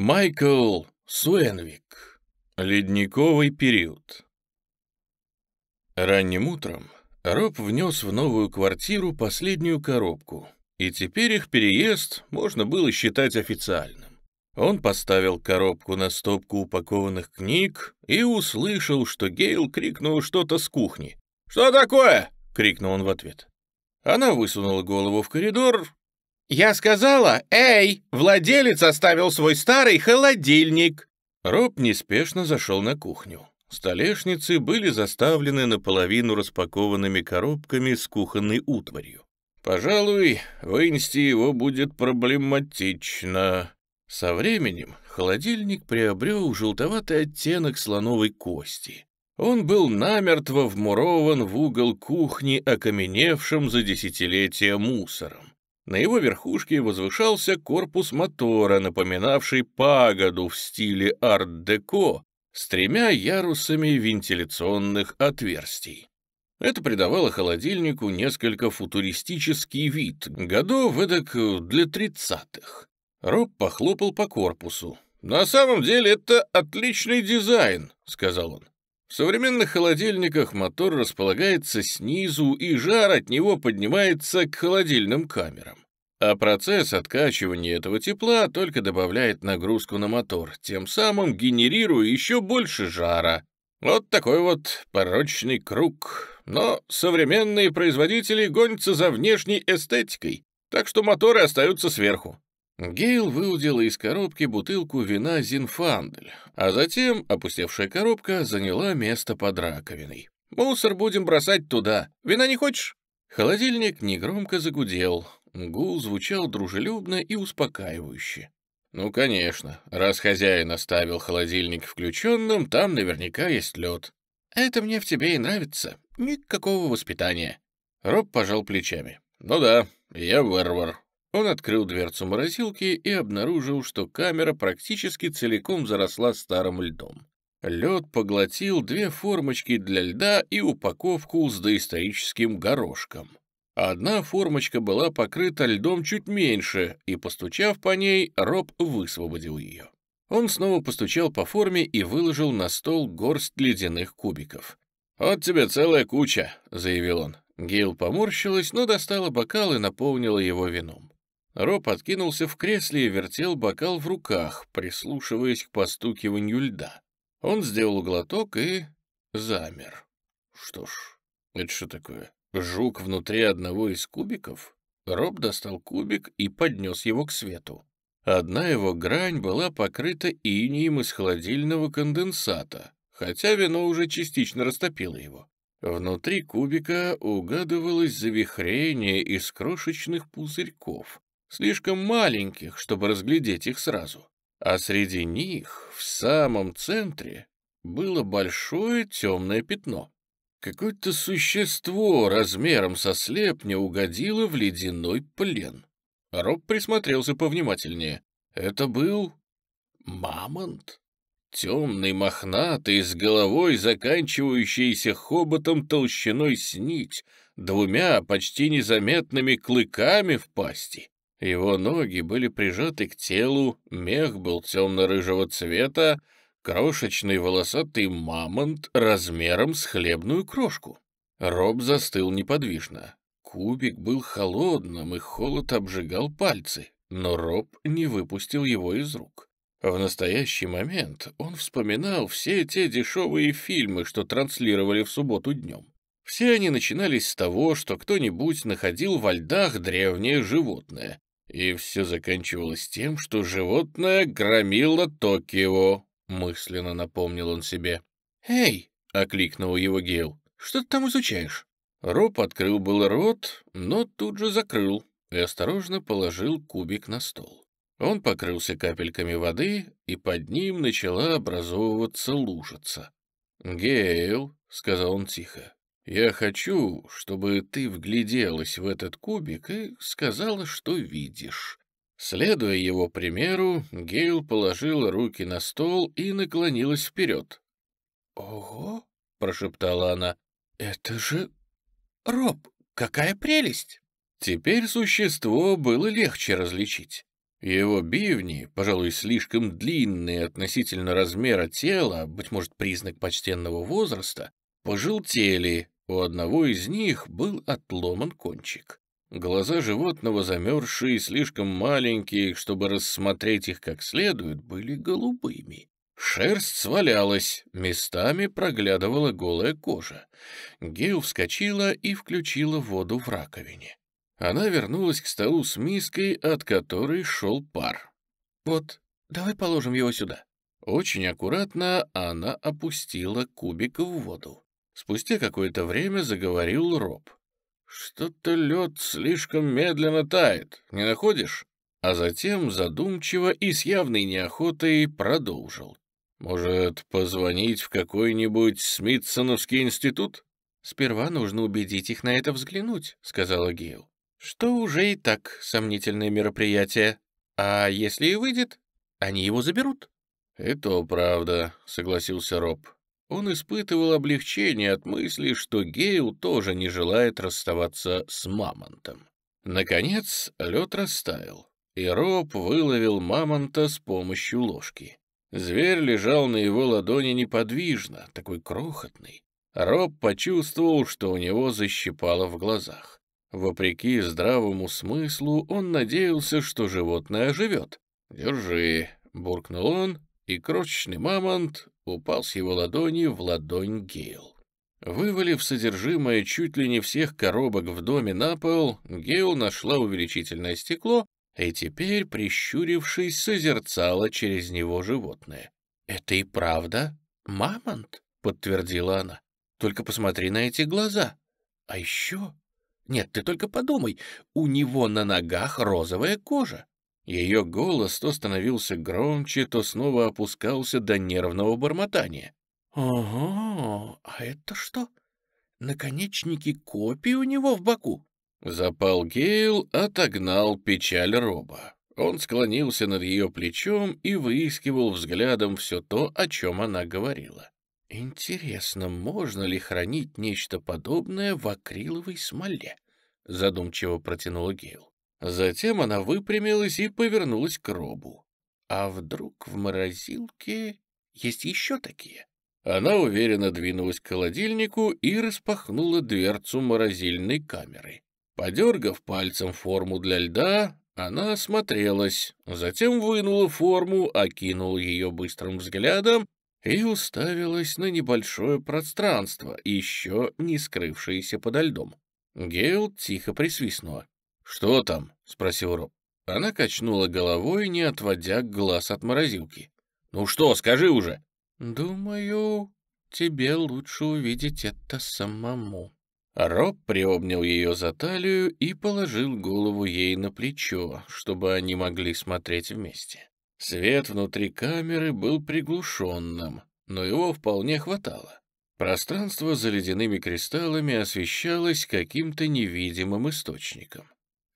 Майкл Суэнвик. Ледниковый период. Ранним утром Роб внес в новую квартиру последнюю коробку, и теперь их переезд можно было считать официальным. Он поставил коробку на стопку упакованных книг и услышал, что Гейл крикнул что-то с кухни. «Что такое?» — крикнул он в ответ. Она высунула голову в коридор «Я сказала, эй, владелец оставил свой старый холодильник!» Роб неспешно зашел на кухню. Столешницы были заставлены наполовину распакованными коробками с кухонной утварью. Пожалуй, вынести его будет проблематично. Со временем холодильник приобрел желтоватый оттенок слоновой кости. Он был намертво вмурован в угол кухни, окаменевшим за десятилетия мусором. На его верхушке возвышался корпус мотора, напоминавший пагоду в стиле арт-деко с тремя ярусами вентиляционных отверстий. Это придавало холодильнику несколько футуристический вид, годов эдак для тридцатых. Роб похлопал по корпусу. «На самом деле это отличный дизайн», — сказал он. В современных холодильниках мотор располагается снизу, и жар от него поднимается к холодильным камерам. А процесс откачивания этого тепла только добавляет нагрузку на мотор, тем самым генерируя еще больше жара. Вот такой вот порочный круг. Но современные производители гонятся за внешней эстетикой, так что моторы остаются сверху. Гейл выудила из коробки бутылку вина «Зинфандель», а затем опустевшая коробка заняла место под раковиной. «Мусор будем бросать туда. Вина не хочешь?» Холодильник негромко загудел. Гул звучал дружелюбно и успокаивающе. «Ну, конечно, раз хозяин оставил холодильник включенным, там наверняка есть лед. Это мне в тебе и нравится. Никакого воспитания». Роб пожал плечами. «Ну да, я варвар. Он открыл дверцу морозилки и обнаружил, что камера практически целиком заросла старым льдом. Лед поглотил две формочки для льда и упаковку с доисторическим горошком. Одна формочка была покрыта льдом чуть меньше, и, постучав по ней, Роб высвободил ее. Он снова постучал по форме и выложил на стол горсть ледяных кубиков. «Вот тебе целая куча», — заявил он. Гейл поморщилась, но достала бокал и наполнила его вином. Роб откинулся в кресле и вертел бокал в руках, прислушиваясь к постукиванию льда. Он сделал глоток и замер. Что ж, это что такое? Жук внутри одного из кубиков? Роб достал кубик и поднес его к свету. Одна его грань была покрыта инием из холодильного конденсата, хотя вино уже частично растопило его. Внутри кубика угадывалось завихрение из крошечных пузырьков, слишком маленьких, чтобы разглядеть их сразу. А среди них, в самом центре, было большое темное пятно. Какое-то существо размером со слепня угодило в ледяной плен. Роб присмотрелся повнимательнее. Это был мамонт. Темный, мохнатый, с головой, заканчивающейся хоботом толщиной с нить, двумя почти незаметными клыками в пасти. Его ноги были прижаты к телу, мех был темно-рыжего цвета, крошечный волосатый мамонт размером с хлебную крошку. Роб застыл неподвижно. Кубик был холодным, и холод обжигал пальцы, но Роб не выпустил его из рук. В настоящий момент он вспоминал все те дешевые фильмы, что транслировали в субботу днем. Все они начинались с того, что кто-нибудь находил во льдах древнее животное, и все заканчивалось тем, что животное громило Токио, мысленно напомнил он себе. «Эй!» — окликнул его Гейл. «Что ты там изучаешь?» Роб открыл был рот, но тут же закрыл и осторожно положил кубик на стол. Он покрылся капельками воды, и под ним начала образовываться лужица. «Гейл», — сказал он тихо, я хочу, чтобы ты вгляделась в этот кубик и сказала, что видишь. Следуя его примеру, Гейл положила руки на стол и наклонилась вперед. «Ого!» — прошептала она. «Это же... Роб, какая прелесть!» Теперь существо было легче различить. Его бивни, пожалуй, слишком длинные относительно размера тела, быть может, признак почтенного возраста, пожелтели, у одного из них был отломан кончик. Глаза животного, замерзшие слишком маленькие, чтобы рассмотреть их как следует, были голубыми. Шерсть свалялась, местами проглядывала голая кожа. Гейл вскочила и включила воду в раковине. Она вернулась к столу с миской, от которой шел пар. «Вот, давай положим его сюда». Очень аккуратно она опустила кубик в воду. Спустя какое-то время заговорил Роб. «Что-то лед слишком медленно тает, не находишь?» А затем задумчиво и с явной неохотой продолжил. «Может, позвонить в какой-нибудь Смитсоновский институт?» «Сперва нужно убедить их на это взглянуть», — сказала Гейл что уже и так сомнительное мероприятие. А если и выйдет, они его заберут. «Это правда», — согласился Роб. Он испытывал облегчение от мысли, что Гейл тоже не желает расставаться с Мамонтом. Наконец лед растаял, и Роб выловил Мамонта с помощью ложки. Зверь лежал на его ладони неподвижно, такой крохотный. Роб почувствовал, что у него защипало в глазах. Вопреки здравому смыслу, он надеялся, что животное оживет. «Держи», — буркнул он, и крошечный мамонт упал с его ладони в ладонь Гейл. Вывалив содержимое чуть ли не всех коробок в доме на пол, Гейл нашла увеличительное стекло и теперь, прищурившись, созерцала через него животное. «Это и правда мамонт?» — подтвердила она. «Только посмотри на эти глаза. А еще нет, ты только подумай, у него на ногах розовая кожа. Ее голос то становился громче, то снова опускался до нервного бормотания. «Ого, а это что? Наконечники копий у него в боку?» Запал Гейл отогнал печаль Роба. Он склонился над ее плечом и выискивал взглядом все то, о чем она говорила. «Интересно, можно ли хранить нечто подобное в акриловой смоле?» — задумчиво протянула Гейл. Затем она выпрямилась и повернулась к Робу. «А вдруг в морозилке есть еще такие?» Она уверенно двинулась к холодильнику и распахнула дверцу морозильной камеры. Подергав пальцем форму для льда, она осмотрелась, затем вынула форму, окинула ее быстрым взглядом и уставилась на небольшое пространство, еще не скрывшееся подо льдом. Гейл тихо присвистнула. «Что там?» — спросил Роб. Она качнула головой, не отводя глаз от морозилки. «Ну что, скажи уже!» «Думаю, тебе лучше увидеть это самому». Роб приобнял ее за талию и положил голову ей на плечо, чтобы они могли смотреть вместе. Свет внутри камеры был приглушенным, но его вполне хватало. Пространство за ледяными кристаллами освещалось каким-то невидимым источником.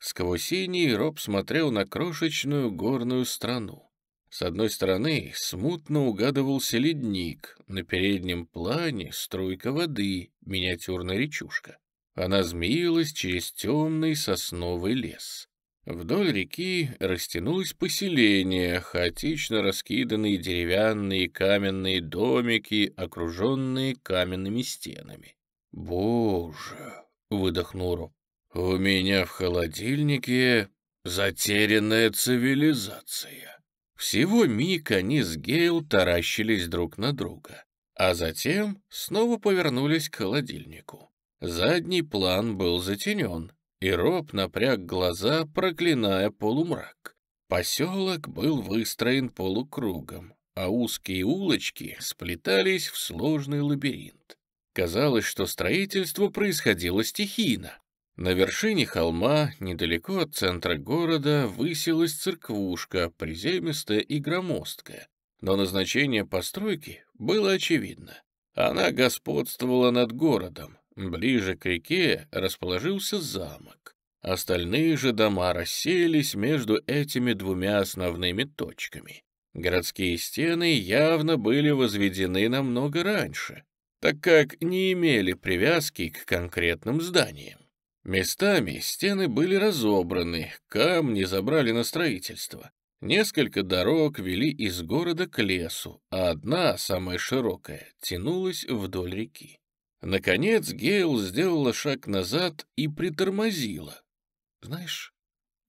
Сквозь синий Роб смотрел на крошечную горную страну. С одной стороны смутно угадывался ледник, на переднем плане струйка воды, миниатюрная речушка. Она змеилась через темный сосновый лес. Вдоль реки растянулось поселение, хаотично раскиданные деревянные каменные домики, окруженные каменными стенами. «Боже!» — выдохнул Роб. «У меня в холодильнике затерянная цивилизация». Всего миг они с Гейл таращились друг на друга, а затем снова повернулись к холодильнику. Задний план был затенен, и Роб напряг глаза, проклиная полумрак. Поселок был выстроен полукругом, а узкие улочки сплетались в сложный лабиринт. Казалось, что строительство происходило стихийно. На вершине холма, недалеко от центра города, высилась церквушка, приземистая и громоздкая. Но назначение постройки было очевидно. Она господствовала над городом, Ближе к реке расположился замок. Остальные же дома расселись между этими двумя основными точками. Городские стены явно были возведены намного раньше, так как не имели привязки к конкретным зданиям. Местами стены были разобраны, камни забрали на строительство. Несколько дорог вели из города к лесу, а одна, самая широкая, тянулась вдоль реки. Наконец Гейл сделала шаг назад и притормозила. «Знаешь,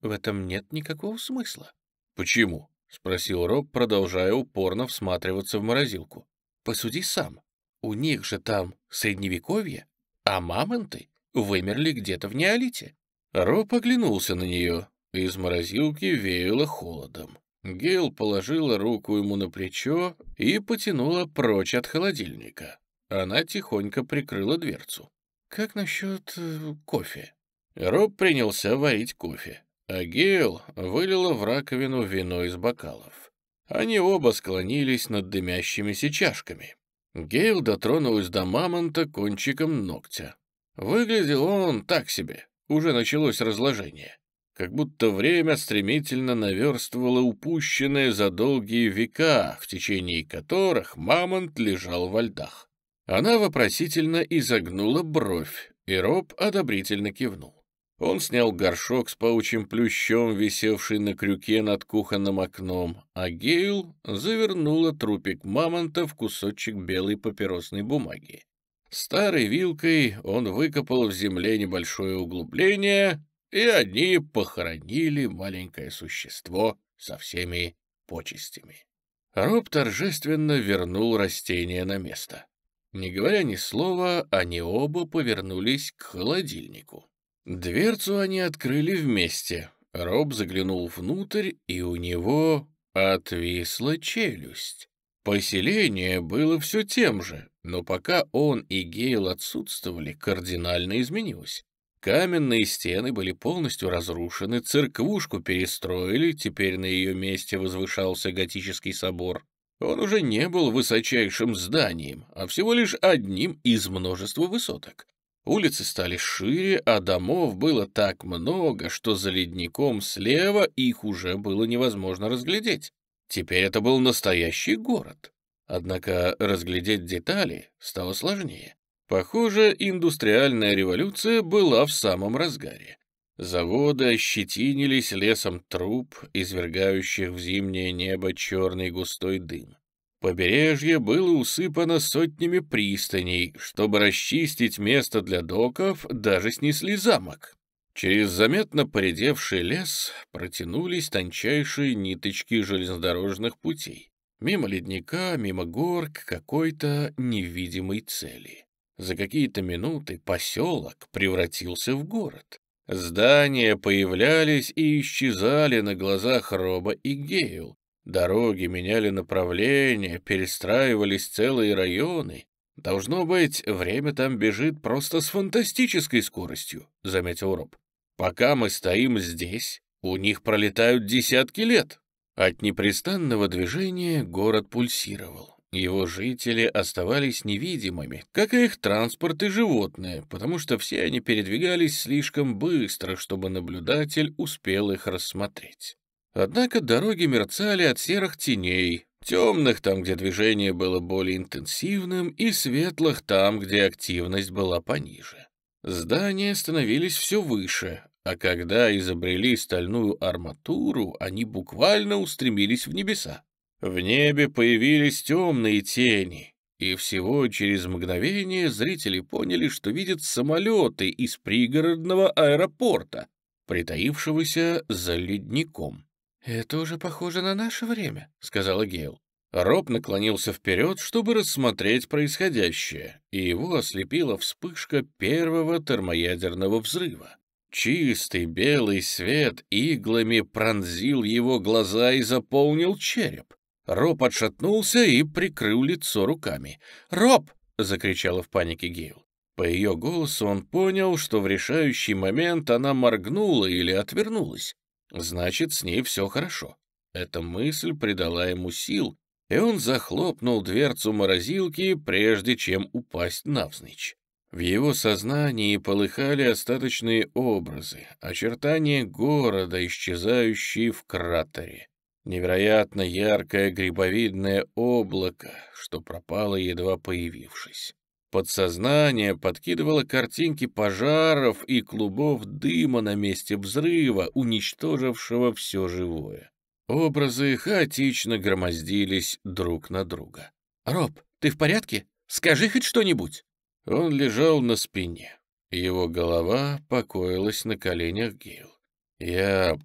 в этом нет никакого смысла». «Почему?» — спросил Роб, продолжая упорно всматриваться в морозилку. «Посуди сам. У них же там средневековье, а мамонты вымерли где-то в неолите». Роб оглянулся на нее. Из морозилки веяло холодом. Гейл положила руку ему на плечо и потянула прочь от холодильника. Она тихонько прикрыла дверцу. «Как насчет э, кофе?» Роб принялся варить кофе, а Гейл вылила в раковину вино из бокалов. Они оба склонились над дымящимися чашками. Гейл дотронулась до мамонта кончиком ногтя. Выглядел он так себе, уже началось разложение. Как будто время стремительно наверстывало упущенное за долгие века, в течение которых мамонт лежал во льдах. Она вопросительно изогнула бровь, и Роб одобрительно кивнул. Он снял горшок с паучьим плющом, висевший на крюке над кухонным окном, а Гейл завернула трупик мамонта в кусочек белой папиросной бумаги. Старой вилкой он выкопал в земле небольшое углубление, и они похоронили маленькое существо со всеми почестями. Роб торжественно вернул растение на место. Не говоря ни слова, они оба повернулись к холодильнику. Дверцу они открыли вместе. Роб заглянул внутрь, и у него отвисла челюсть. Поселение было все тем же, но пока он и Гейл отсутствовали, кардинально изменилось. Каменные стены были полностью разрушены, церквушку перестроили, теперь на ее месте возвышался готический собор. Он уже не был высочайшим зданием, а всего лишь одним из множества высоток. Улицы стали шире, а домов было так много, что за ледником слева их уже было невозможно разглядеть. Теперь это был настоящий город. Однако разглядеть детали стало сложнее. Похоже, индустриальная революция была в самом разгаре. Заводы ощетинились лесом труб, извергающих в зимнее небо черный густой дым. Побережье было усыпано сотнями пристаней. Чтобы расчистить место для доков, даже снесли замок. Через заметно поредевший лес протянулись тончайшие ниточки железнодорожных путей. Мимо ледника, мимо гор к какой-то невидимой цели. За какие-то минуты поселок превратился в город. Здания появлялись и исчезали на глазах Роба и Гейл. Дороги меняли направление, перестраивались целые районы. «Должно быть, время там бежит просто с фантастической скоростью», — заметил Роб. «Пока мы стоим здесь, у них пролетают десятки лет». От непрестанного движения город пульсировал. Его жители оставались невидимыми, как и их транспорт и животные, потому что все они передвигались слишком быстро, чтобы наблюдатель успел их рассмотреть. Однако дороги мерцали от серых теней, темных там, где движение было более интенсивным, и светлых там, где активность была пониже. Здания становились все выше, а когда изобрели стальную арматуру, они буквально устремились в небеса. В небе появились темные тени, и всего через мгновение зрители поняли, что видят самолеты из пригородного аэропорта, притаившегося за ледником. «Это уже похоже на наше время», — сказала Гейл. Роб наклонился вперед, чтобы рассмотреть происходящее, и его ослепила вспышка первого термоядерного взрыва. Чистый белый свет иглами пронзил его глаза и заполнил череп. Роб отшатнулся и прикрыл лицо руками. «Роб!» — закричала в панике Гейл. По ее голосу он понял, что в решающий момент она моргнула или отвернулась. Значит, с ней все хорошо. Эта мысль придала ему сил, и он захлопнул дверцу морозилки, прежде чем упасть навзничь. В его сознании полыхали остаточные образы, очертания города, исчезающие в кратере. Невероятно яркое грибовидное облако, что пропало, едва появившись. Подсознание подкидывало картинки пожаров и клубов дыма на месте взрыва, уничтожившего все живое. Образы хаотично громоздились друг на друга. «Роб, ты в порядке? Скажи хоть что-нибудь!» Он лежал на спине. Его голова покоилась на коленях Гейл. «Я...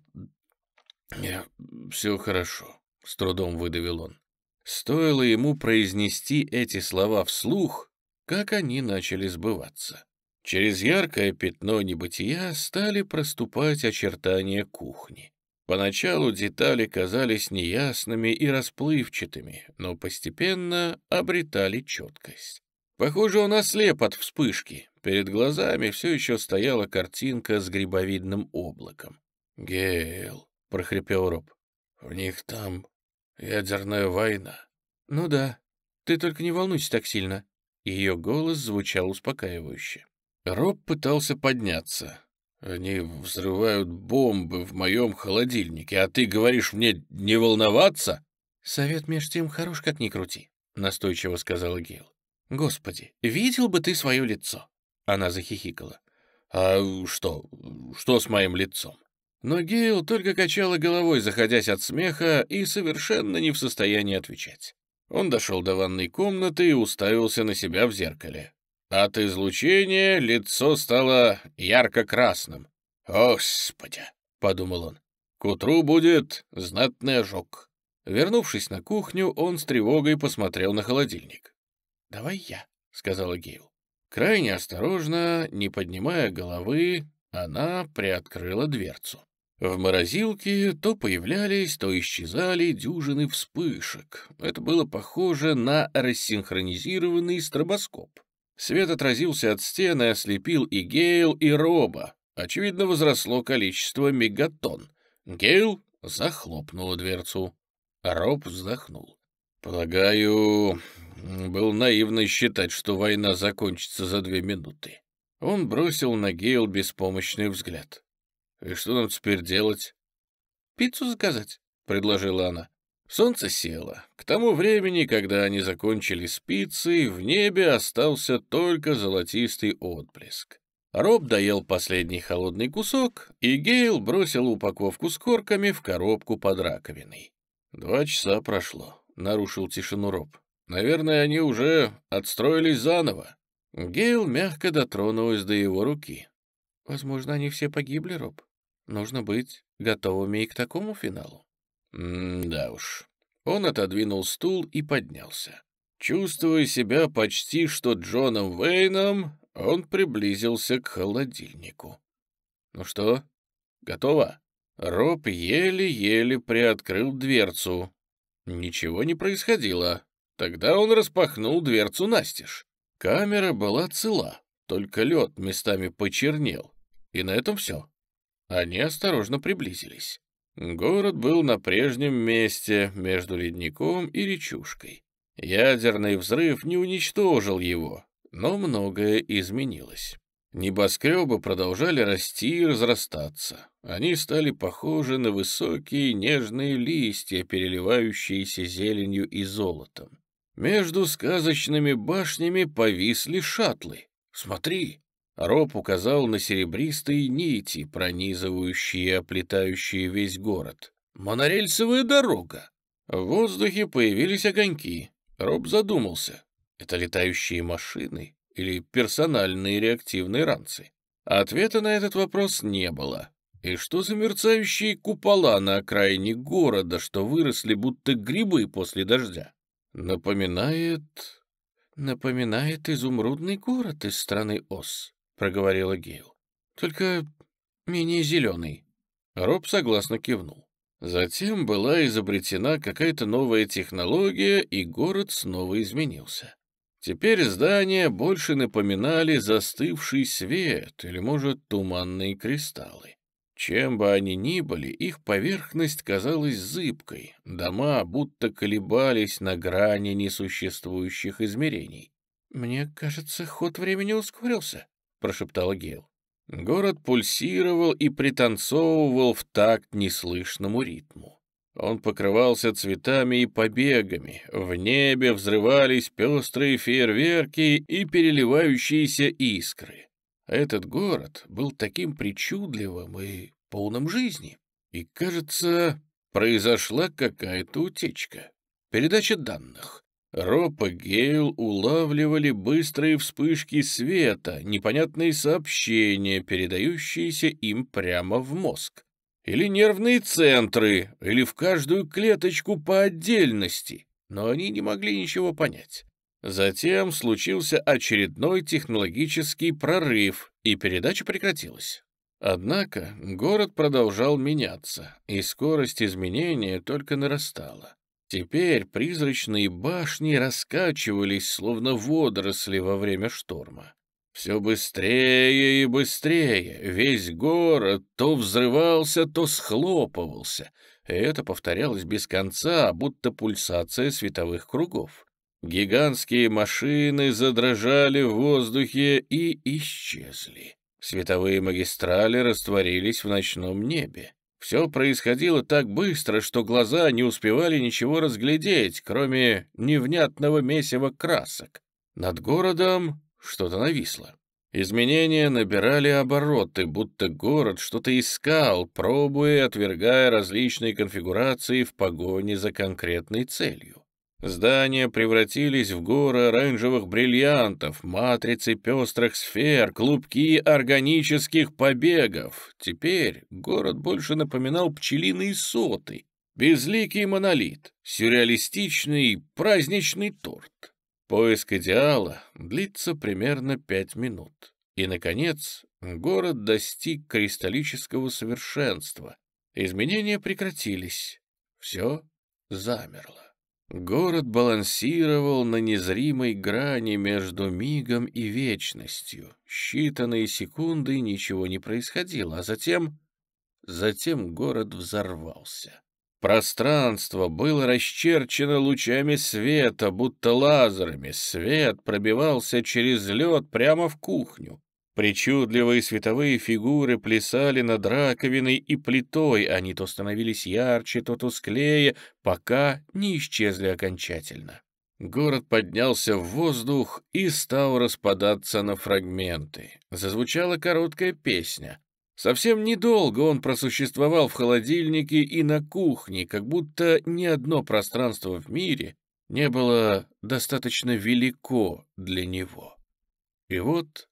я... все хорошо», — с трудом выдавил он. Стоило ему произнести эти слова вслух, как они начали сбываться. Через яркое пятно небытия стали проступать очертания кухни. Поначалу детали казались неясными и расплывчатыми, но постепенно обретали четкость. Похоже, он ослеп от вспышки. Перед глазами все еще стояла картинка с грибовидным облаком. «Гейл», — прохрипел Роб, — «у них там ядерная война». «Ну да, ты только не волнуйся так сильно». Ее голос звучал успокаивающе. Роб пытался подняться. «Они взрывают бомбы в моем холодильнике, а ты говоришь мне не волноваться?» «Совет меж тем хорош, как ни крути», — настойчиво сказала Гейл. «Господи, видел бы ты свое лицо!» Она захихикала. «А что? Что с моим лицом?» Но Гейл только качала головой, заходясь от смеха, и совершенно не в состоянии отвечать. Он дошел до ванной комнаты и уставился на себя в зеркале. От излучения лицо стало ярко-красным. «Господи!» — подумал он. «К утру будет знатный ожог». Вернувшись на кухню, он с тревогой посмотрел на холодильник. «Давай я», — сказала Гейл. Крайне осторожно, не поднимая головы, она приоткрыла дверцу. В морозилке то появлялись, то исчезали дюжины вспышек. Это было похоже на рассинхронизированный стробоскоп. Свет отразился от стены, ослепил и Гейл, и Роба. Очевидно, возросло количество мегатон. Гейл захлопнула дверцу. Роб вздохнул. «Полагаю, было наивно считать, что война закончится за две минуты. Он бросил на Гейл беспомощный взгляд. «И что нам теперь делать?» «Пиццу заказать», — предложила она. Солнце село. К тому времени, когда они закончили с пиццей, в небе остался только золотистый отблеск. Роб доел последний холодный кусок, и Гейл бросил упаковку с корками в коробку под раковиной. Два часа прошло, — нарушил тишину Роб. Наверное, они уже отстроились заново. Гейл мягко дотронулась до его руки. Возможно, они все погибли, Роб. Нужно быть готовыми и к такому финалу. Да уж. Он отодвинул стул и поднялся. Чувствуя себя почти что Джоном Вейном, он приблизился к холодильнику. «Ну что, готово?» Роб еле-еле приоткрыл дверцу. Ничего не происходило. Тогда он распахнул дверцу настежь. Камера была цела, только лед местами почернел. И на этом все. Они осторожно приблизились. Город был на прежнем месте, между ледником и речушкой. Ядерный взрыв не уничтожил его, но многое изменилось. Небоскребы продолжали расти и разрастаться. Они стали похожи на высокие нежные листья, переливающиеся зеленью и золотом. Между сказочными башнями повисли шаттлы. «Смотри!» Роб указал на серебристые нити, пронизывающие и оплетающие весь город. «Монорельсовая дорога!» В воздухе появились огоньки. Роб задумался. Это летающие машины или персональные реактивные ранцы? Ответа на этот вопрос не было. И что за мерцающие купола на окраине города, что выросли будто грибы после дождя? «Напоминает... напоминает изумрудный город из страны Ос», — проговорила Гейл. «Только менее зеленый». Роб согласно кивнул. Затем была изобретена какая-то новая технология, и город снова изменился. Теперь здания больше напоминали застывший свет или, может, туманные кристаллы. Чем бы они ни были, их поверхность казалась зыбкой, дома будто колебались на грани несуществующих измерений. «Мне кажется, ход времени ускорился», — прошептала Гейл. Город пульсировал и пританцовывал в такт неслышному ритму. Он покрывался цветами и побегами, в небе взрывались пестрые фейерверки и переливающиеся искры. Этот город был таким причудливым и полным жизни. И, кажется, произошла какая-то утечка. Передача данных. Роб и Гейл улавливали быстрые вспышки света, непонятные сообщения, передающиеся им прямо в мозг. Или нервные центры, или в каждую клеточку по отдельности, но они не могли ничего понять. Затем случился очередной технологический прорыв, и передача прекратилась. Однако город продолжал меняться, и скорость изменения только нарастала. Теперь призрачные башни раскачивались, словно водоросли во время шторма. Все быстрее и быстрее, весь город то взрывался, то схлопывался. Это повторялось без конца, будто пульсация световых кругов. Гигантские машины задрожали в воздухе и исчезли. Световые магистрали растворились в ночном небе. Все происходило так быстро, что глаза не успевали ничего разглядеть, кроме невнятного месива красок. Над городом что-то нависло. Изменения набирали обороты, будто город что-то искал, пробуя и отвергая различные конфигурации в погоне за конкретной целью. Здания превратились в горы оранжевых бриллиантов, матрицы пестрых сфер, клубки органических побегов. Теперь город больше напоминал пчелиные соты, безликий монолит, сюрреалистичный праздничный торт. Поиск идеала длится примерно пять минут. И, наконец, город достиг кристаллического совершенства. Изменения прекратились. Все замерло. Город балансировал на незримой грани между мигом и вечностью. Считанные секунды ничего не происходило, а затем... Затем город взорвался. Пространство было расчерчено лучами света, будто лазерами. Свет пробивался через лед прямо в кухню. Причудливые световые фигуры плясали над раковиной и плитой, они то становились ярче, то тусклее, пока не исчезли окончательно. Город поднялся в воздух и стал распадаться на фрагменты. Зазвучала короткая песня. Совсем недолго он просуществовал в холодильнике и на кухне, как будто ни одно пространство в мире не было достаточно велико для него. И вот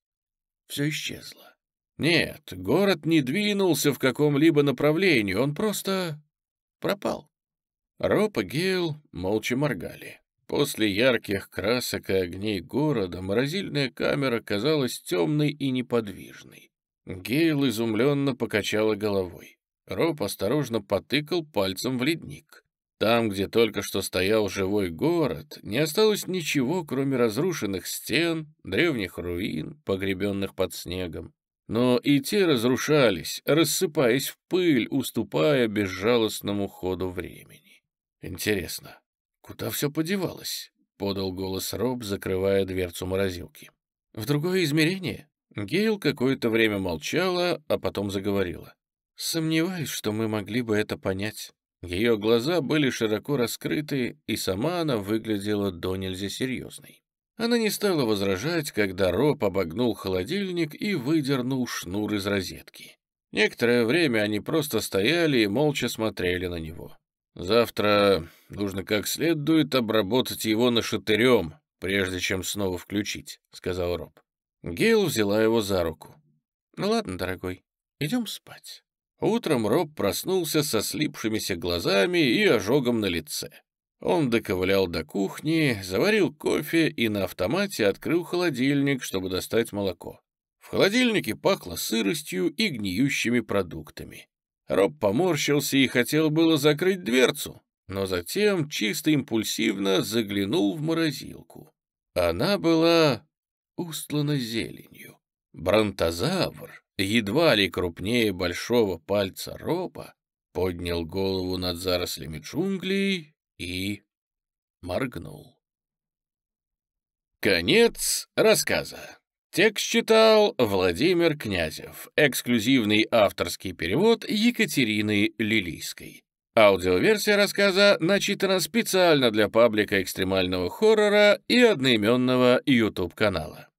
все исчезло. Нет, город не двинулся в каком-либо направлении, он просто пропал. Роб и Гейл молча моргали. После ярких красок и огней города морозильная камера казалась темной и неподвижной. Гейл изумленно покачала головой. Роб осторожно потыкал пальцем в ледник. Там, где только что стоял живой город, не осталось ничего, кроме разрушенных стен, древних руин, погребенных под снегом. Но и те разрушались, рассыпаясь в пыль, уступая безжалостному ходу времени. «Интересно, куда все подевалось?» — подал голос Роб, закрывая дверцу морозилки. «В другое измерение?» Гейл какое-то время молчала, а потом заговорила. «Сомневаюсь, что мы могли бы это понять. Ее глаза были широко раскрыты, и сама она выглядела до нельзя серьезной. Она не стала возражать, когда Роб обогнул холодильник и выдернул шнур из розетки. Некоторое время они просто стояли и молча смотрели на него. «Завтра нужно как следует обработать его нашатырем, прежде чем снова включить», — сказал Роб. Гейл взяла его за руку. «Ну ладно, дорогой, идем спать». Утром Роб проснулся со слипшимися глазами и ожогом на лице. Он доковылял до кухни, заварил кофе и на автомате открыл холодильник, чтобы достать молоко. В холодильнике пахло сыростью и гниющими продуктами. Роб поморщился и хотел было закрыть дверцу, но затем чисто импульсивно заглянул в морозилку. Она была устлана зеленью. Бронтозавр едва ли крупнее большого пальца роба, поднял голову над зарослями джунглей и моргнул. Конец рассказа. Текст читал Владимир Князев. Эксклюзивный авторский перевод Екатерины Лилийской. Аудиоверсия рассказа начитана специально для паблика экстремального хоррора и одноименного YouTube-канала.